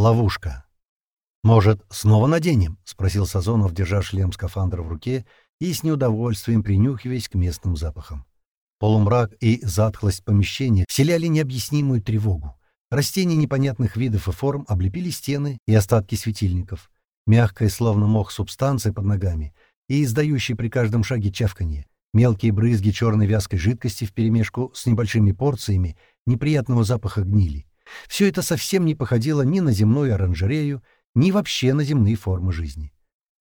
Ловушка. «Может, снова наденем?» — спросил Сазонов, держа шлем скафандра в руке и с неудовольствием принюхиваясь к местным запахам. Полумрак и затхлость помещения вселяли необъяснимую тревогу. Растения непонятных видов и форм облепили стены и остатки светильников. Мягкая, словно мох, субстанция под ногами и издающий при каждом шаге чавканье. Мелкие брызги черной вязкой жидкости вперемешку с небольшими порциями неприятного запаха гнили. Все это совсем не походило ни на земную оранжерею, ни вообще на земные формы жизни.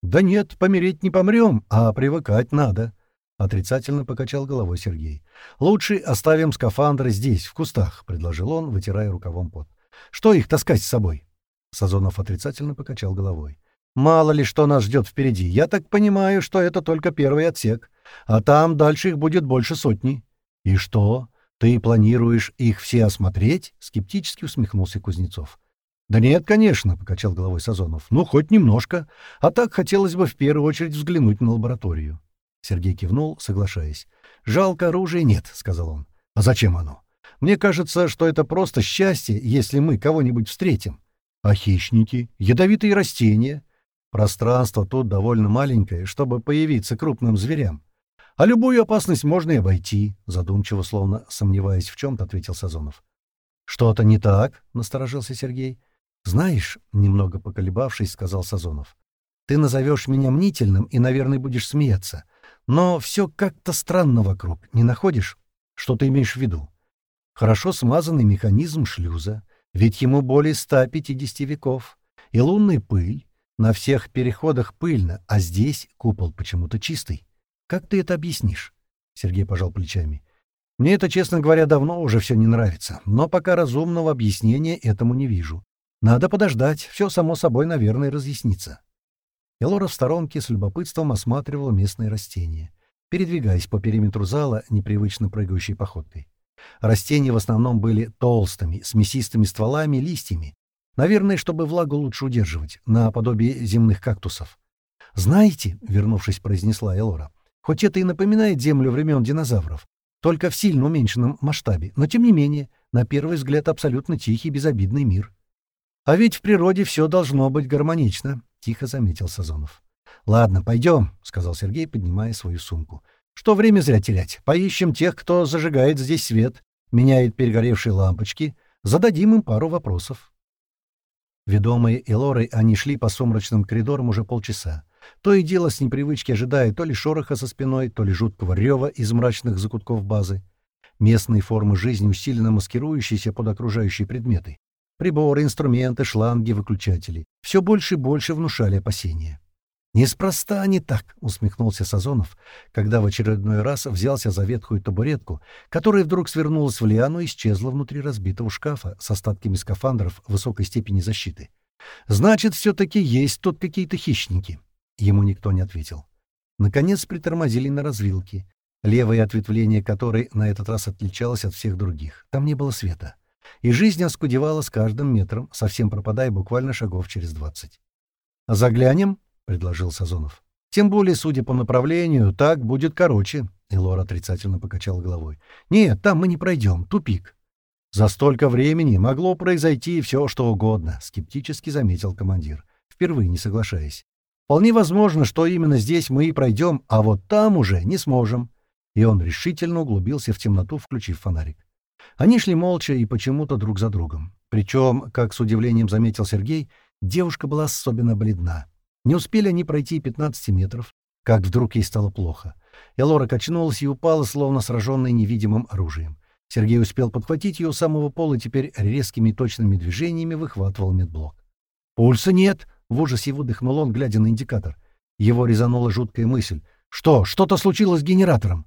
«Да нет, помереть не помрем, а привыкать надо», — отрицательно покачал головой Сергей. «Лучше оставим скафандры здесь, в кустах», — предложил он, вытирая рукавом пот. «Что их таскать с собой?» Сазонов отрицательно покачал головой. «Мало ли что нас ждет впереди. Я так понимаю, что это только первый отсек, а там дальше их будет больше сотни». «И что? Ты планируешь их все осмотреть?» — скептически усмехнулся Кузнецов. «Да нет, конечно», — покачал головой Сазонов. «Ну, хоть немножко. А так хотелось бы в первую очередь взглянуть на лабораторию». Сергей кивнул, соглашаясь. «Жалко, оружия нет», — сказал он. «А зачем оно? Мне кажется, что это просто счастье, если мы кого-нибудь встретим. А хищники? Ядовитые растения? Пространство тут довольно маленькое, чтобы появиться крупным зверям. А любую опасность можно и обойти», — задумчиво, словно сомневаясь в чем-то, ответил Сазонов. «Что-то не так?» — насторожился Сергей. «Знаешь», — немного поколебавшись, сказал Сазонов, «ты назовешь меня мнительным и, наверное, будешь смеяться. Но все как-то странно вокруг, не находишь? Что ты имеешь в виду? Хорошо смазанный механизм шлюза, ведь ему более 150 веков, и лунная пыль. На всех переходах пыльно, а здесь купол почему-то чистый. Как ты это объяснишь?» Сергей пожал плечами. «Мне это, честно говоря, давно уже все не нравится, но пока разумного объяснения этому не вижу. Надо подождать, все само собой, наверное, разъяснится. Элора в сторонке с любопытством осматривала местные растения, передвигаясь по периметру зала непривычно прыгающей походкой. Растения в основном были толстыми, с мясистыми стволами и листьями, наверное, чтобы влагу лучше удерживать, наподобие земных кактусов. «Знаете», — вернувшись, произнесла Элора, — «хоть это и напоминает землю времен динозавров, только в сильно уменьшенном масштабе, но тем не менее, на первый взгляд, абсолютно тихий, безобидный мир». «А ведь в природе все должно быть гармонично», — тихо заметил Сазонов. «Ладно, пойдем», — сказал Сергей, поднимая свою сумку. «Что время зря терять? Поищем тех, кто зажигает здесь свет, меняет перегоревшие лампочки, зададим им пару вопросов». Ведомые Элорой, они шли по сумрачным коридорам уже полчаса. То и дело с непривычки ожидая то ли шороха со спиной, то ли жуткого рева из мрачных закутков базы. Местные формы жизни, усиленно маскирующиеся под окружающие предметы. Приборы, инструменты, шланги, выключатели. Все больше и больше внушали опасения. «Неспроста они так», — усмехнулся Сазонов, когда в очередной раз взялся за ветхую табуретку, которая вдруг свернулась в лиану и исчезла внутри разбитого шкафа с остатками скафандров высокой степени защиты. «Значит, все-таки есть тут какие-то хищники». Ему никто не ответил. Наконец притормозили на развилке, левое ответвление которой на этот раз отличалось от всех других. Там не было света и жизнь оскудевала с каждым метром, совсем пропадая буквально шагов через двадцать. «Заглянем?» — предложил Сазонов. «Тем более, судя по направлению, так будет короче», — Элор отрицательно покачал головой. «Нет, там мы не пройдем, тупик». «За столько времени могло произойти все, что угодно», — скептически заметил командир, впервые не соглашаясь. «Вполне возможно, что именно здесь мы и пройдем, а вот там уже не сможем». И он решительно углубился в темноту, включив фонарик. Они шли молча и почему-то друг за другом. Причем, как с удивлением заметил Сергей, девушка была особенно бледна. Не успели они пройти 15 метров, как вдруг ей стало плохо. Элора качнулась и упала, словно сраженная невидимым оружием. Сергей успел подхватить ее у самого пола и теперь резкими точными движениями выхватывал медблок. «Пульса нет!» — в ужасе выдохнул он, глядя на индикатор. Его резанула жуткая мысль. «Что? Что-то случилось с генератором?»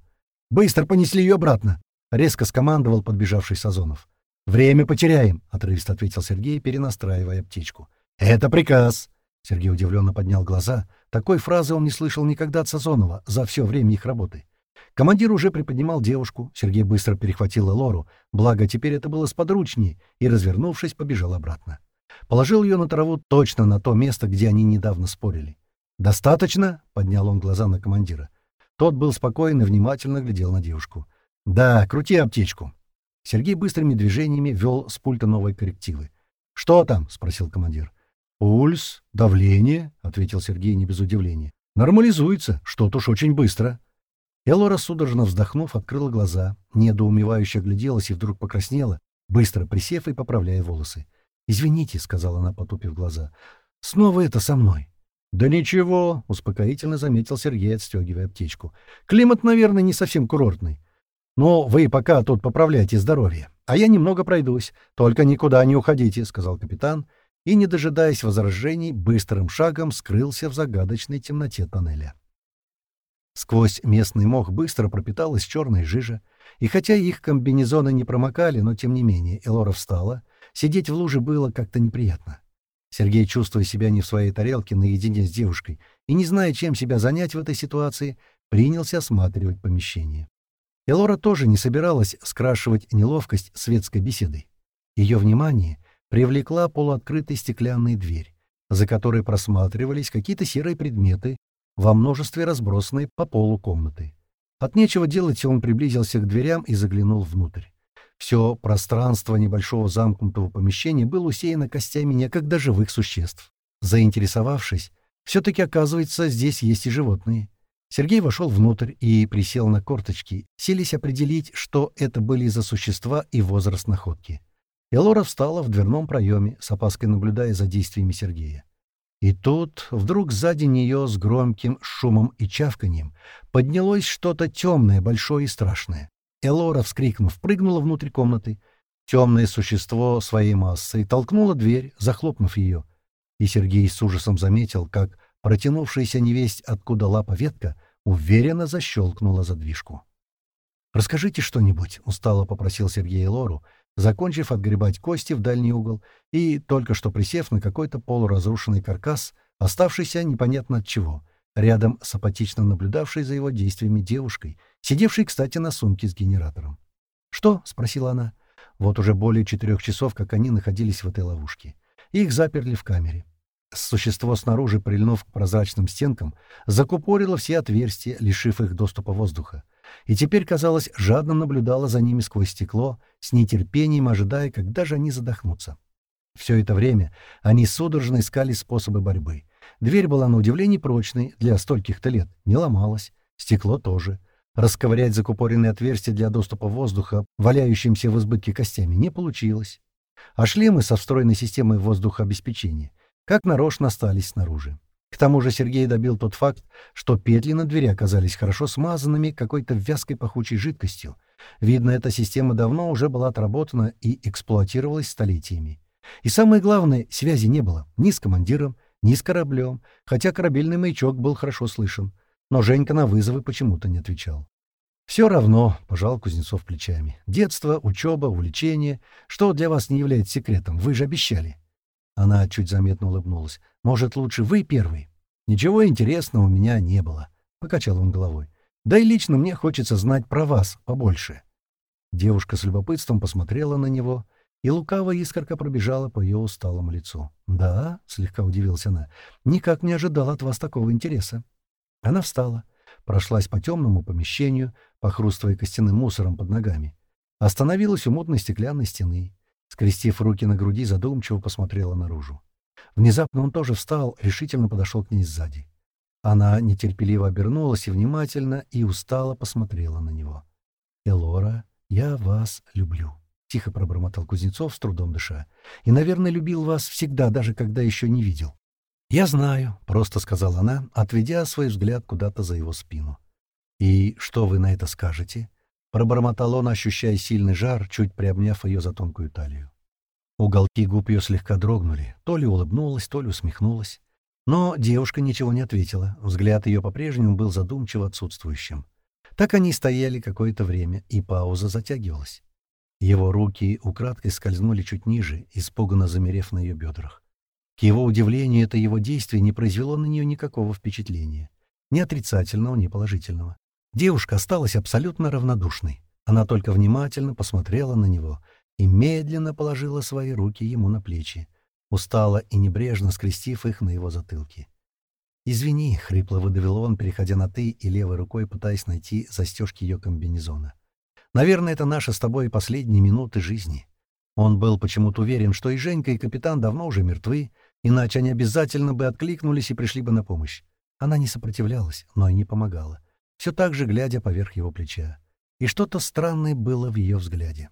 «Быстро понесли ее обратно!» Резко скомандовал подбежавший Сазонов. «Время потеряем», — отрывисто ответил Сергей, перенастраивая птичку. «Это приказ!» Сергей удивленно поднял глаза. Такой фразы он не слышал никогда от Сазонова за все время их работы. Командир уже приподнимал девушку. Сергей быстро перехватил Лору, благо теперь это было сподручнее, и, развернувшись, побежал обратно. Положил ее на траву точно на то место, где они недавно спорили. «Достаточно?» — поднял он глаза на командира. Тот был спокоен и внимательно глядел на девушку. «Да, крути аптечку». Сергей быстрыми движениями ввел с пульта новые коррективы. «Что там?» — спросил командир. «Пульс, давление», — ответил Сергей не без удивления. «Нормализуется, что-то уж очень быстро». Элора, судорожно вздохнув, открыла глаза, недоумевающе огляделась и вдруг покраснела, быстро присев и поправляя волосы. «Извините», — сказала она, потупив глаза, — «снова это со мной». «Да ничего», — успокоительно заметил Сергей, отстегивая аптечку. «Климат, наверное, не совсем курортный. Но вы пока тут поправляйте здоровье, а я немного пройдусь. Только никуда не уходите», — сказал капитан, и, не дожидаясь возражений, быстрым шагом скрылся в загадочной темноте тоннеля. Сквозь местный мох быстро пропиталась черная жижа, и хотя их комбинезоны не промокали, но тем не менее Элора встала, сидеть в луже было как-то неприятно. Сергей, чувствуя себя не в своей тарелке наедине с девушкой и не зная, чем себя занять в этой ситуации, принялся осматривать помещение. Элора тоже не собиралась скрашивать неловкость светской беседой. Ее внимание привлекла полуоткрытая стеклянная дверь, за которой просматривались какие-то серые предметы, во множестве разбросанные по полу комнаты. От нечего делать он приблизился к дверям и заглянул внутрь. Все пространство небольшого замкнутого помещения было усеяно костями некогда живых существ. Заинтересовавшись, все-таки оказывается, здесь есть и животные. Сергей вошел внутрь и присел на корточки, селись определить, что это были за существа и возраст находки. Элора встала в дверном проеме, с опаской наблюдая за действиями Сергея. И тут вдруг сзади нее с громким шумом и чавканьем поднялось что-то темное, большое и страшное. Элора, вскрикнув, прыгнула внутрь комнаты. Темное существо своей массой толкнуло дверь, захлопнув ее. И Сергей с ужасом заметил, как протянувшаяся невесть, откуда лапа ветка, уверенно защелкнула задвижку. «Расскажите что-нибудь», — устало попросил Сергей Элору, закончив отгребать кости в дальний угол и, только что присев на какой-то полуразрушенный каркас, оставшийся непонятно от чего, рядом с апатично наблюдавшей за его действиями девушкой, сидевшей, кстати, на сумке с генератором. «Что?» — спросила она. Вот уже более четырех часов, как они находились в этой ловушке. Их заперли в камере. Существо снаружи, прильнув к прозрачным стенкам, закупорило все отверстия, лишив их доступа воздуха и теперь, казалось, жадно наблюдала за ними сквозь стекло, с нетерпением ожидая, когда же они задохнутся. Все это время они судорожно искали способы борьбы. Дверь была на удивление прочной для стольких-то лет, не ломалась, стекло тоже. Расковырять закупоренные отверстия для доступа воздуха, валяющимся в избытке костями, не получилось. А шлемы со встроенной системой воздухообеспечения как нарочно остались снаружи. К тому же Сергей добил тот факт, что петли на двери оказались хорошо смазанными какой-то вязкой пахучей жидкостью. Видно, эта система давно уже была отработана и эксплуатировалась столетиями. И самое главное, связи не было ни с командиром, ни с кораблем, хотя корабельный маячок был хорошо слышен. Но Женька на вызовы почему-то не отвечал. «Все равно», — пожал Кузнецов плечами. «Детство, учеба, увлечение. Что для вас не является секретом? Вы же обещали». Она чуть заметно улыбнулась. «Может, лучше вы первый?» «Ничего интересного у меня не было», — покачал он головой. «Да и лично мне хочется знать про вас побольше». Девушка с любопытством посмотрела на него, и лукавая искорка пробежала по ее усталому лицу. «Да?» — слегка удивилась она. «Никак не ожидал от вас такого интереса». Она встала, прошлась по темному помещению, похрустывая костяным мусором под ногами. Остановилась у мутной стеклянной стены. Скрестив руки на груди, задумчиво посмотрела наружу. Внезапно он тоже встал, решительно подошел к ней сзади. Она нетерпеливо обернулась и внимательно и устало посмотрела на него. «Элора, я вас люблю», — тихо пробормотал Кузнецов, с трудом дыша. «И, наверное, любил вас всегда, даже когда еще не видел». «Я знаю», — просто сказала она, отведя свой взгляд куда-то за его спину. «И что вы на это скажете?» Пробормотал он, ощущая сильный жар, чуть приобняв ее за тонкую талию. Уголки губ ее слегка дрогнули, то ли улыбнулась, то ли усмехнулась. Но девушка ничего не ответила, взгляд ее по-прежнему был задумчиво отсутствующим. Так они стояли какое-то время, и пауза затягивалась. Его руки украдкой скользнули чуть ниже, испуганно замерев на ее бедрах. К его удивлению, это его действие не произвело на нее никакого впечатления. Ни отрицательного, ни положительного. Девушка осталась абсолютно равнодушной. Она только внимательно посмотрела на него и медленно положила свои руки ему на плечи, устало и небрежно скрестив их на его затылке. «Извини», — хрипло выдавил он, переходя на «ты» и левой рукой пытаясь найти застежки ее комбинезона. «Наверное, это наши с тобой последние минуты жизни. Он был почему-то уверен, что и Женька, и капитан давно уже мертвы, иначе они обязательно бы откликнулись и пришли бы на помощь. Она не сопротивлялась, но и не помогала, все так же глядя поверх его плеча. И что-то странное было в ее взгляде.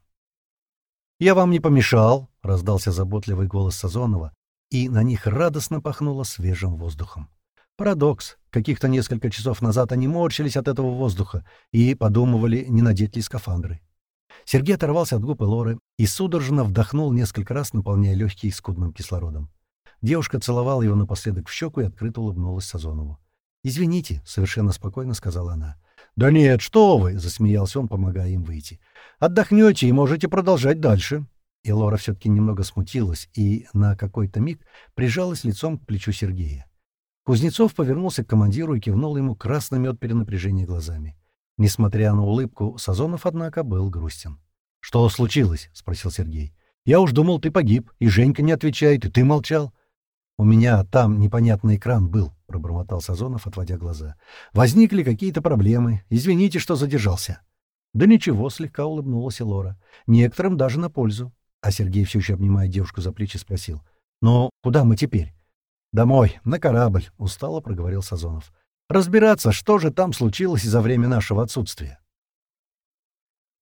«Я вам не помешал», — раздался заботливый голос Сазонова, и на них радостно пахнуло свежим воздухом. Парадокс. Каких-то несколько часов назад они морщились от этого воздуха и подумывали, не надеть ли скафандры. Сергей оторвался от губ Лоры и судорожно вдохнул несколько раз, наполняя легкие скудным кислородом. Девушка целовала его напоследок в щеку и открыто улыбнулась Сазонову. «Извините», — совершенно спокойно сказала она. «Да нет, что вы!» — засмеялся он, помогая им выйти. «Отдохнете и можете продолжать дальше». И Лора все-таки немного смутилась и на какой-то миг прижалась лицом к плечу Сергея. Кузнецов повернулся к командиру и кивнул ему красными от перенапряжения глазами. Несмотря на улыбку, Сазонов, однако, был грустен. «Что случилось?» — спросил Сергей. «Я уж думал, ты погиб, и Женька не отвечает, и ты молчал». «У меня там непонятный экран был», — пробормотал Сазонов, отводя глаза. «Возникли какие-то проблемы. Извините, что задержался». «Да ничего», — слегка улыбнулась Лора. «Некоторым даже на пользу». А Сергей, все еще обнимая девушку за плечи, спросил. «Ну, куда мы теперь?» «Домой, на корабль», — устало проговорил Сазонов разбираться, что же там случилось за время нашего отсутствия.